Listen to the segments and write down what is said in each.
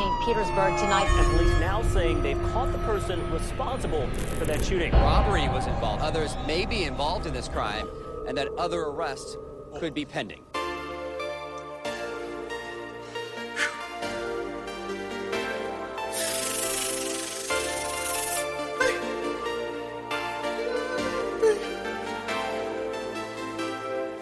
St. Petersburg tonight. And police now saying they've caught the person responsible for that shooting. Robbery was involved. Others may be involved in this crime, and that other arrests could be pending.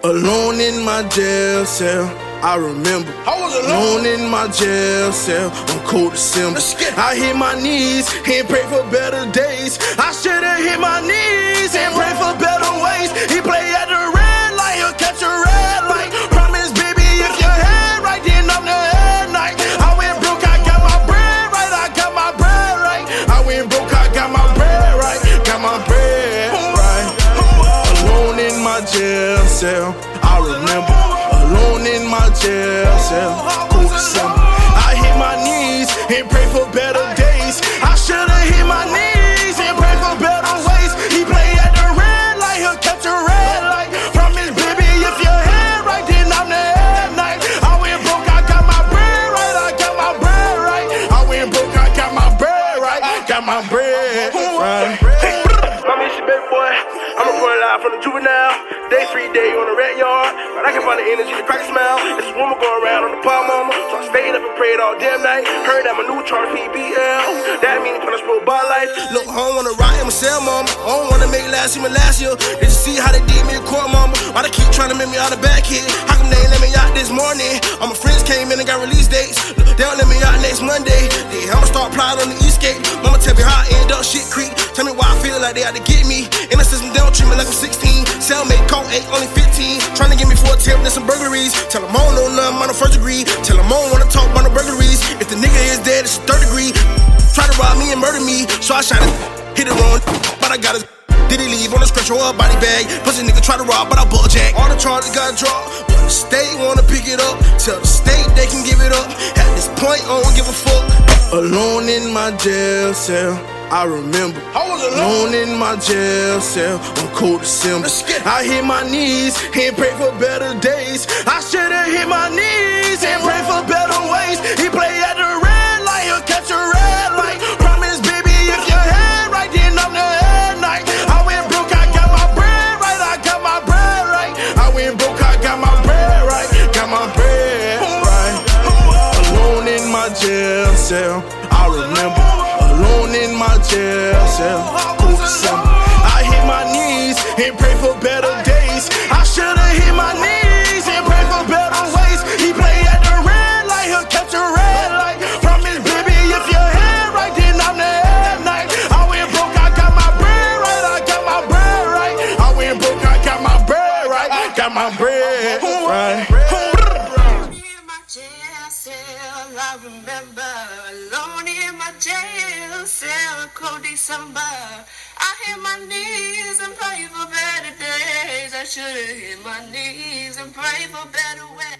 Alone in my jail cell. I remember. I was alone. in my jail cell on cold December. I hit my knees and pray for better days. I should have hit my knees and pray for better ways. He play at the red light, he'll catch a red light. Promise, baby, if your head right, then I'm the head night. I went broke, I got my bread right. I got my bread right. I went broke, I got my bread right. Got my bread right. Alone in my jail cell. I remember alone in my jail cell. I hit my knees and pray for better days. I should've hit my knees and pray for better ways. He play at the red light, he'll catch a red light. Promise, baby, if your head right, then I'm the head night. I went broke, I got my bread right. I got my bread right. I went broke, I got my bread right. Got my bread right. Live from the juvenile. Day three day on the red yard. But I can find the energy to crack a smile. This rumor going around on the palm mama. So I stayed up and prayed all damn night. Heard that my new charge PBL. That means put a spoke by life. Look, I don't wanna ride in my cell, mama. I don't wanna make last year my last year. Did you see how they did me in court, mama? Why they keep trying to make me out the back here? How come they ain't let me out this morning? All my friends came in and got release dates. Look, they don't let me out next Monday. Yeah, I'ma start plotting on the East Gate. Mama tell me how I end up shit creek. Tell me why I feel like they had to get don't treat me like I'm 16. Cellmate, call 8, only 15. Trying to get me for a tip and some burglaries. Tell them I don't know nothing no first degree. Tell them I don't wanna talk about no burglaries. If the nigga is dead, it's a third degree. Try to rob me and murder me, so I shot it. Hit it wrong, but I got it. Did he leave on a stretcher or a body bag? Pussy nigga try to rob, but I bull. All the charges got dropped, but the state wanna pick it up. Tell the state they can give it up. Alone in my jail cell. I remember I was alone. alone in my jail cell on cold December. I hit my knees and pray for better days. I should've hit my knees cell, I remember. Alone in my jail cell, I hit my knees and pray for better days. I should've hit my knees and pray for better ways. He play at the red light, he'll catch a red light. Promise, baby, if your head right, then I'm the head night. I went broke, I got my bread right. I got my bread right. I went broke, I got my bread right. Got my bread right. Remember alone in my jail cell, cold December. I hit my knees and pray for better days. I should have hit my knees and pray for better ways.